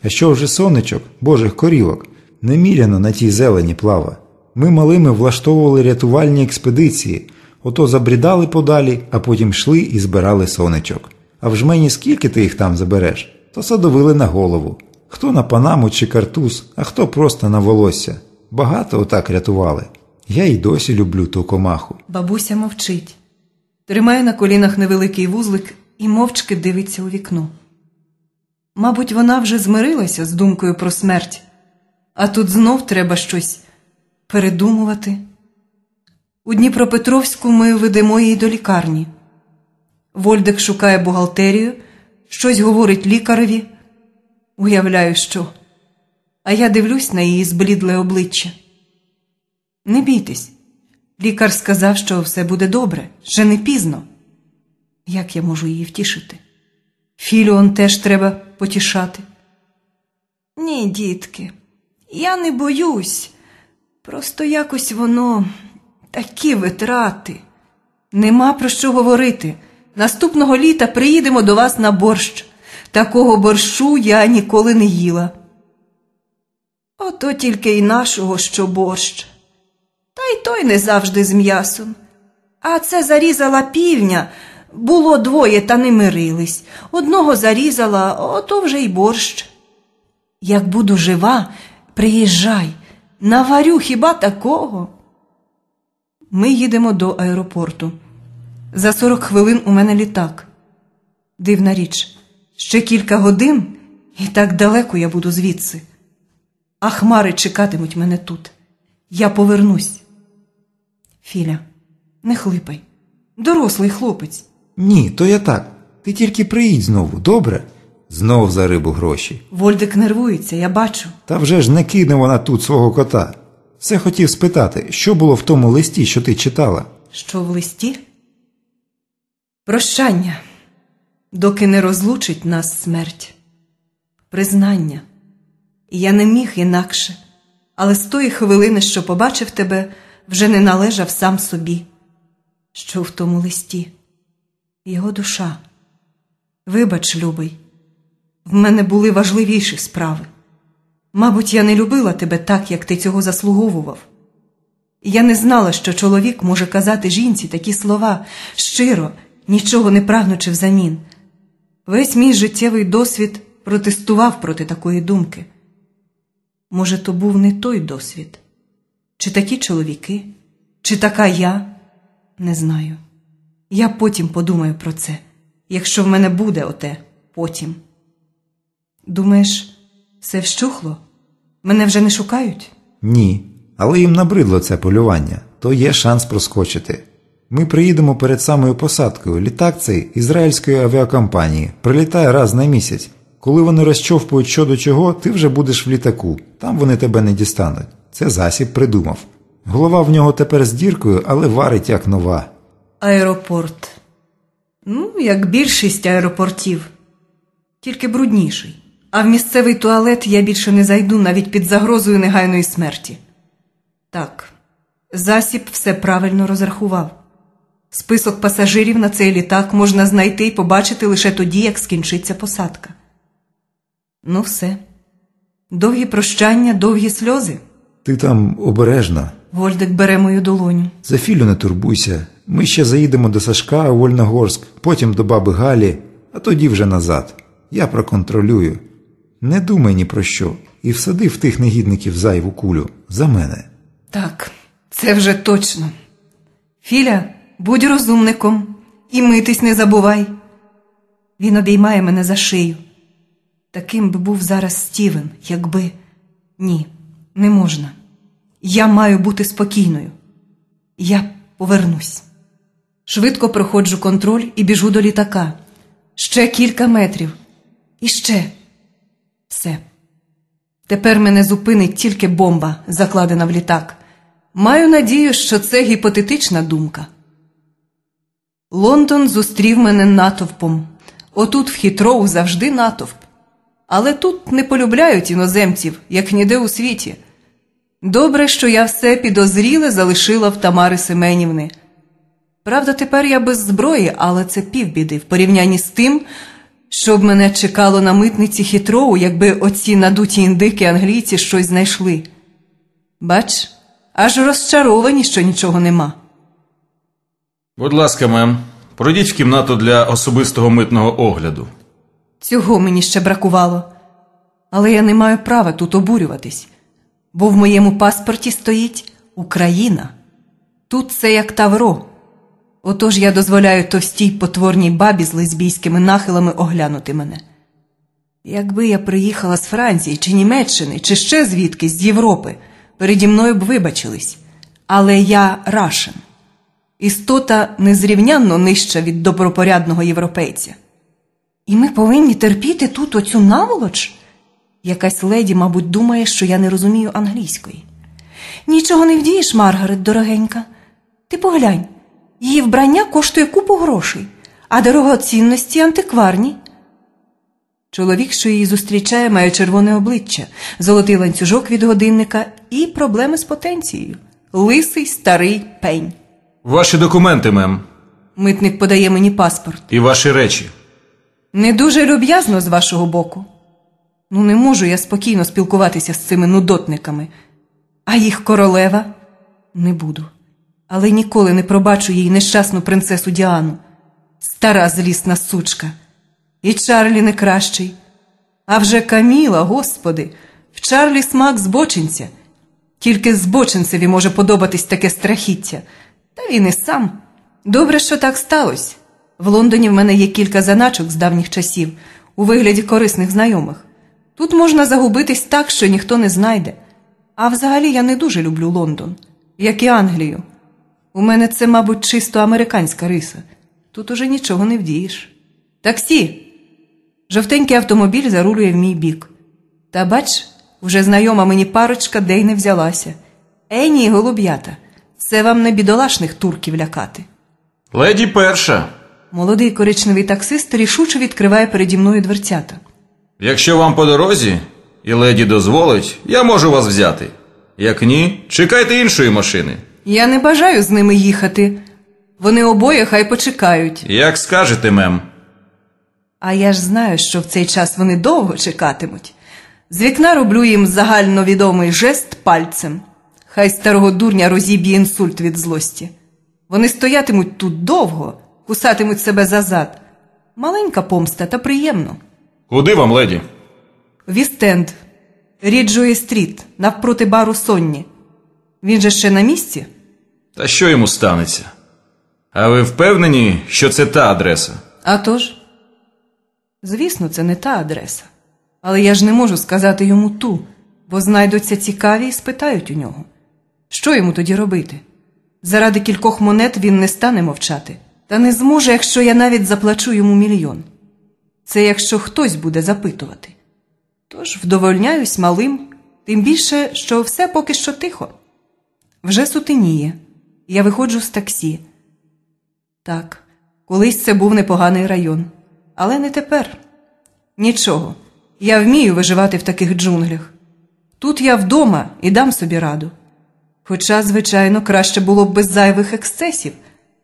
А що вже сонечок, божих корівок, неміряно на тій зелені плава. Ми малими влаштовували рятувальні експедиції, ото забрідали подалі, а потім йшли і збирали сонечок. А в жмені скільки ти їх там забереш, то садовили на голову. Хто на панаму чи картуз, а хто просто на волосся. Багато отак рятували. Я й досі люблю ту комаху. Бабуся мовчить, тримає на колінах невеликий вузлик і мовчки дивиться у вікно. Мабуть, вона вже змирилася з думкою про смерть, а тут знов треба щось передумувати. У Дніпропетровську ми ведемо її до лікарні. Вольдик шукає бухгалтерію, щось говорить лікареві. Уявляю, що. А я дивлюсь на її зблідле обличчя. Не бійтесь. Лікар сказав, що все буде добре, ще не пізно. Як я можу її втішити? Філіон теж треба потішати. Ні, дітки, я не боюсь. Просто якось воно такі витрати. Нема про що говорити. Наступного літа приїдемо до вас на борщ. Такого борщу я ніколи не їла. Ото тільки й нашого, що борщ. Та й той не завжди з м'ясом. А це зарізала півня. Було двоє, та не мирились. Одного зарізала, ото вже й борщ. Як буду жива, приїжджай, наварю хіба такого. Ми їдемо до аеропорту. За 40 хвилин у мене літак. Дивна річ, ще кілька годин, і так далеко я буду звідси. А хмари чекатимуть мене тут. Я повернусь. Філя, не хлипай. Дорослий хлопець. Ні, то я так. Ти тільки приїдь знову, добре? Знов за рибу гроші. Вольдик нервується, я бачу. Та вже ж не кине вона тут свого кота. Все хотів спитати, що було в тому листі, що ти читала? Що в листі? Прощання, доки не розлучить нас смерть. Признання. Я не міг інакше, але з тої хвилини, що побачив тебе, вже не належав сам собі. Що в тому листі? Його душа. Вибач, любий, в мене були важливіші справи. Мабуть, я не любила тебе так, як ти цього заслуговував. Я не знала, що чоловік може казати жінці такі слова щиро, нічого не прагнучи взамін. Весь мій життєвий досвід протестував проти такої думки. Може, то був не той досвід? Чи такі чоловіки, чи така я? Не знаю. Я потім подумаю про це, якщо в мене буде оте потім. Думаєш, все вщухло? Мене вже не шукають? Ні. Але їм набридло це полювання, то є шанс проскочити. Ми приїдемо перед самою посадкою. Літак цей ізраїльської авіакомпанії прилітає раз на місяць. Коли вони розчовпують що до чого, ти вже будеш в літаку, там вони тебе не дістануть. Це засіб придумав. Голова в нього тепер з діркою, але варить як нова. Аеропорт. Ну, як більшість аеропортів, тільки брудніший. А в місцевий туалет я більше не зайду навіть під загрозою негайної смерті. Так, засіб все правильно розрахував. Список пасажирів на цей літак можна знайти і побачити лише тоді, як скінчиться посадка. Ну, все. Довгі прощання, довгі сльози. Ти там обережно. Вольдик бере мою долоню. За Філю не турбуйся. Ми ще заїдемо до Сашка у Вольногорськ, потім до баби Галі, а тоді вже назад. Я проконтролюю. Не думай ні про що. І всади в тих негідників зайву кулю. За мене. Так, це вже точно. Філя, будь розумником і митись не забувай. Він обіймає мене за шию. Таким би був зараз Стівен, якби ні, не можна. Я маю бути спокійною. Я повернусь. Швидко проходжу контроль і біжу до літака. Ще кілька метрів. І ще. Все. Тепер мене зупинить тільки бомба, закладена в літак. Маю надію, що це гіпотетична думка. Лондон зустрів мене натовпом. Отут в Хітроу завжди натовп. Але тут не полюбляють іноземців, як ніде у світі. Добре, що я все підозріле залишила в Тамари Семенівни. Правда, тепер я без зброї, але це півбіди в порівнянні з тим, що б мене чекало на митниці хитроу, якби оці надуті індики англійці щось знайшли. Бач, аж розчаровані, що нічого нема. Будь ласка, мем, пройдіть в кімнату для особистого митного огляду. Цього мені ще бракувало. Але я не маю права тут обурюватись, бо в моєму паспорті стоїть Україна. Тут це як Тавро. Отож я дозволяю товстій потворній бабі з лесбійськими нахилами оглянути мене. Якби я приїхала з Франції чи Німеччини, чи ще звідкись з Європи, переді мною б вибачились. Але я рашен. Істота незрівнянно нижча від добропорядного європейця. І ми повинні терпіти тут оцю наволоч? Якась леді, мабуть, думає, що я не розумію англійської. Нічого не вдієш, Маргарет, дорогенька. Ти поглянь, її вбрання коштує купу грошей, а дорогоцінності антикварні. Чоловік, що її зустрічає, має червоне обличчя, золотий ланцюжок від годинника і проблеми з потенцією. Лисий старий пень. Ваші документи, мем, Митник подає мені паспорт. і ваші речі. Не дуже люб'язно з вашого боку. Ну, не можу я спокійно спілкуватися з цими нудотниками. А їх королева не буду. Але ніколи не пробачу їй нещасну принцесу Діану. Стара злісна сучка. І Чарлі не кращий. А вже Каміла, господи, в Чарлі смак збочинця. Тільки збочинцеві може подобатись таке страхіття. Та він і сам. Добре, що так сталося. В Лондоні в мене є кілька заначок з давніх часів у вигляді корисних знайомих. Тут можна загубитись так, що ніхто не знайде. А взагалі я не дуже люблю Лондон, як і Англію. У мене це, мабуть, чисто американська риса. Тут уже нічого не вдієш. Таксі. Жовтенький автомобіль зарулює в мій бік. Та бач, вже знайома мені парочка де й не взялася. Ей ні, голуб'ята, це вам не бідолашних турків лякати. Леді перша. Молодий коричневий таксист рішуче відкриває переді мною дверцята. Якщо вам по дорозі, і леді дозволить, я можу вас взяти. Як ні, чекайте іншої машини. Я не бажаю з ними їхати. Вони обоє хай почекають. Як скажете, мем. А я ж знаю, що в цей час вони довго чекатимуть. З вікна роблю їм загальновідомий жест пальцем. Хай старого дурня розіб'є інсульт від злості. Вони стоятимуть тут довго, кусатимуть себе за зад. Маленька помста та приємно. Куди вам, леді? Вістенд, Ріджої стріт, навпроти бару Сонні. Він же ще на місці? Та що йому станеться? А ви впевнені, що це та адреса? А тож? Звісно, це не та адреса. Але я ж не можу сказати йому ту, бо знайдуться цікаві і спитають у нього. Що йому тоді робити? Заради кількох монет він не стане мовчати, та не зможе, якщо я навіть заплачу йому мільйон. Це якщо хтось буде запитувати. Тож вдовольняюсь малим, тим більше, що все поки що тихо. Вже сутеніє. Я виходжу з таксі. Так, колись це був непоганий район, але не тепер. Нічого, я вмію виживати в таких джунглях. Тут я вдома і дам собі раду. Хоча, звичайно, краще було б без зайвих ексцесів.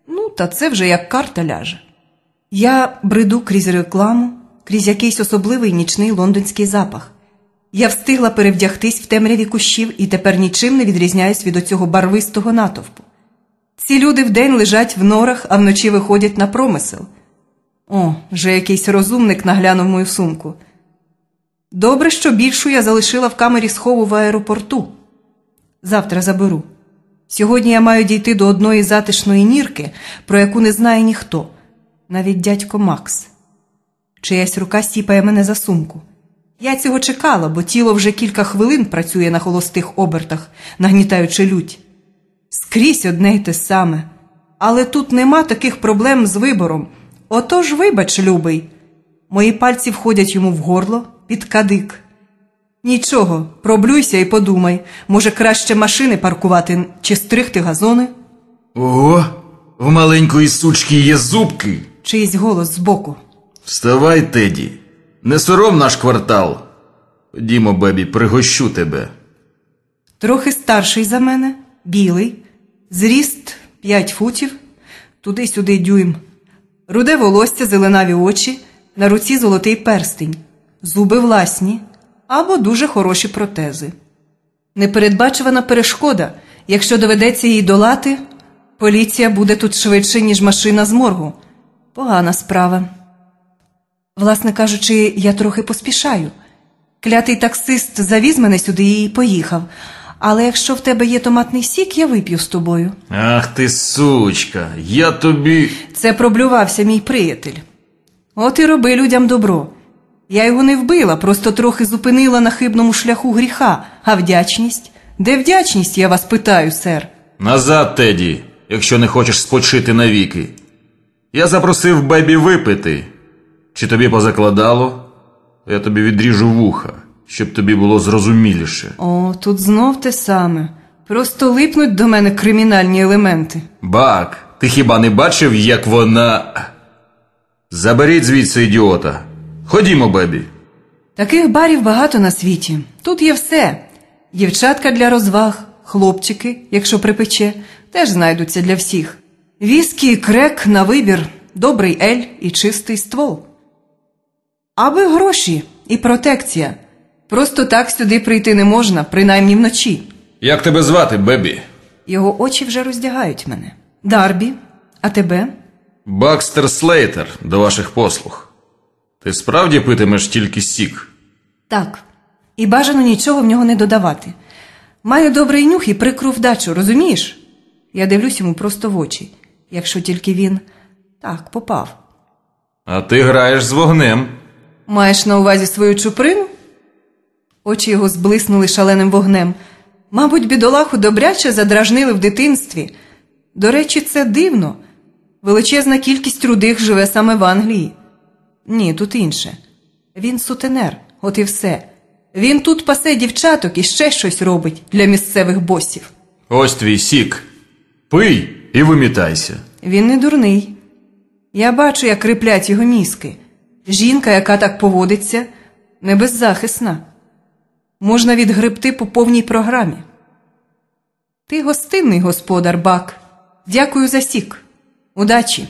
Ну, та це вже як карта ляже. Я бреду крізь рекламу, крізь якийсь особливий нічний лондонський запах. Я встигла перевдягтись в темряві кущів і тепер нічим не відрізняюсь від оцього барвистого натовпу. Ці люди вдень лежать в норах, а вночі виходять на промисел. О, вже якийсь розумник наглянув мою сумку. Добре, що більшу я залишила в камері схову в аеропорту. Завтра заберу. Сьогодні я маю дійти до одної затишної нірки, про яку не знає ніхто, навіть дядько Макс. Чиясь рука сіпає мене за сумку. Я цього чекала, бо тіло вже кілька хвилин працює на холостих обертах, нагнітаючи лють. Скрізь одне й те саме. Але тут нема таких проблем з вибором. Отож, вибач, любий. Мої пальці входять йому в горло під кадик. Нічого, проблюйся і подумай, може, краще машини паркувати чи стригти газони? Ого, в маленької сучки є зубки. Чиїсь голос збоку. Вставай, Теді. Не сором наш квартал. Ходімо, Бебі, пригощу тебе. Трохи старший за мене, білий, зріст 5 футів, туди-сюди дюйм, руде волосся, зеленаві очі, на руці золотий перстень, зуби власні або дуже хороші протези. Непередбачувана перешкода. Якщо доведеться її долати, поліція буде тут швидше, ніж машина з моргу. Погана справа. Власне кажучи, я трохи поспішаю. Клятий таксист завіз мене сюди і поїхав. Але якщо в тебе є томатний сік, я вип'ю з тобою. Ах ти сучка, я тобі. Це проблювався мій приятель. От і роби людям добро. Я його не вбила, просто трохи зупинила на хибному шляху гріха. А вдячність? Де вдячність, я вас питаю, сер? Назад, Теді, якщо не хочеш спочити навіки. Я запросив Бебі випити. Чи тобі позакладало? Я тобі відріжу вуха, щоб тобі було зрозуміліше. О, тут знов те саме. Просто липнуть до мене кримінальні елементи. Бак, ти хіба не бачив, як вона. Заберіть звідси ідіота. Ходімо, Бебі. Таких барів багато на світі. Тут є все. Дівчатка для розваг, хлопчики, якщо припече, теж знайдуться для всіх. Віскі і крек на вибір, добрий ель і чистий ствол. Аби гроші і протекція. Просто так сюди прийти не можна, принаймні вночі. Як тебе звати, Бебі? Його очі вже роздягають мене. Дарбі, а тебе? Бакстер Слейтер, до ваших послуг. Ти справді питимеш тільки сік? Так. І бажано нічого в нього не додавати. Маю добрий нюх і прикру вдачу, розумієш? Я дивлюсь йому просто в очі, якщо тільки він так попав. А ти граєш з вогнем. Маєш на увазі свою чуприну? Очі його зблиснули шаленим вогнем. Мабуть, бідолаху добряче задражнили в дитинстві. До речі, це дивно. Величезна кількість рудих живе саме в Англії. Ні, тут інше. Він сутенер, от і все. Він тут пасе дівчаток і ще щось робить для місцевих босів. Ось твій сік. Пий і вимітайся. Він не дурний. Я бачу, як криплять його мізки. Жінка, яка так поводиться, не беззахисна. Можна відгребти по повній програмі. Ти гостинний господар Бак. Дякую за сік. Удачі.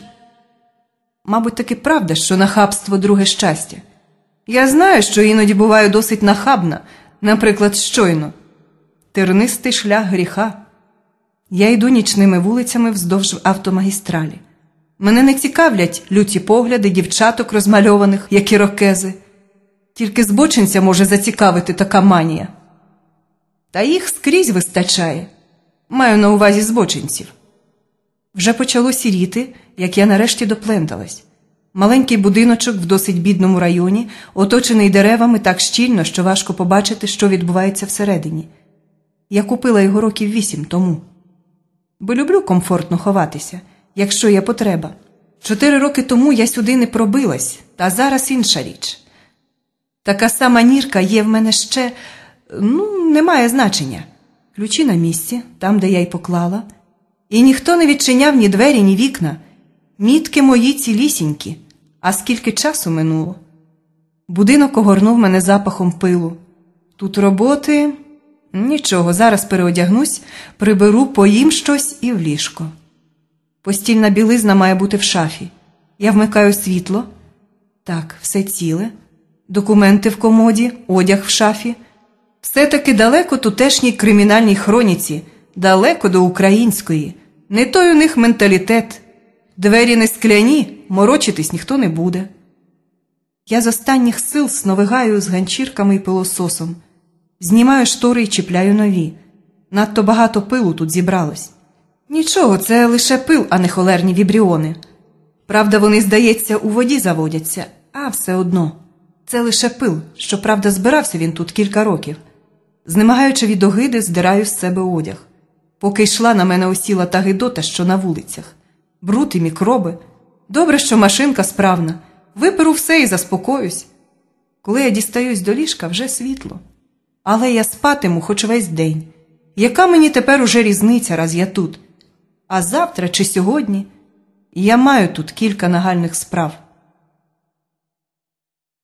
Мабуть, таки правда, що нахабство друге щастя. Я знаю, що іноді буваю досить нахабна, наприклад, щойно. Тернистий шлях гріха. Я йду нічними вулицями вздовж автомагістралі. Мене не цікавлять люті погляди дівчаток, розмальованих, як ірокези. Тільки збочинця може зацікавити така манія. Та їх скрізь вистачає. Маю на увазі збочинців. Вже почало сіріти, як я нарешті допленталась. Маленький будиночок в досить бідному районі, оточений деревами так щільно, що важко побачити, що відбувається всередині. Я купила його років вісім тому. Бо люблю комфортно ховатися, якщо є потреба. Чотири роки тому я сюди не пробилась, та зараз інша річ. Така сама нірка є в мене ще, ну, немає значення. Ключі на місці, там, де я й поклала, і ніхто не відчиняв ні двері, ні вікна. Мітки мої цілісінькі, а скільки часу минуло. Будинок огорнув мене запахом пилу. Тут роботи нічого, зараз переодягнусь, приберу, поїм щось і в ліжко. Постільна білизна має бути в шафі. Я вмикаю світло. Так, все ціле, документи в комоді, одяг в шафі. Все таки далеко тутешній кримінальній хроніці, далеко до української. Не той у них менталітет. Двері не скляні, морочитись ніхто не буде. Я з останніх сил сновигаю з ганчірками і пилососом. Знімаю штори і чіпляю нові. Надто багато пилу тут зібралось. Нічого, це лише пил, а не холерні вібріони. Правда, вони, здається, у воді заводяться, а все одно. Це лише пил, щоправда, збирався він тут кілька років. Знемагаючи від огиди, здираю з себе одяг. Поки йшла на мене осіла та гидота, що на вулицях. Бруд і мікроби. Добре, що машинка справна. Виперу все і заспокоюсь. Коли я дістаюсь до ліжка, вже світло. Але я спатиму хоч весь день. Яка мені тепер уже різниця, раз я тут? А завтра чи сьогодні я маю тут кілька нагальних справ.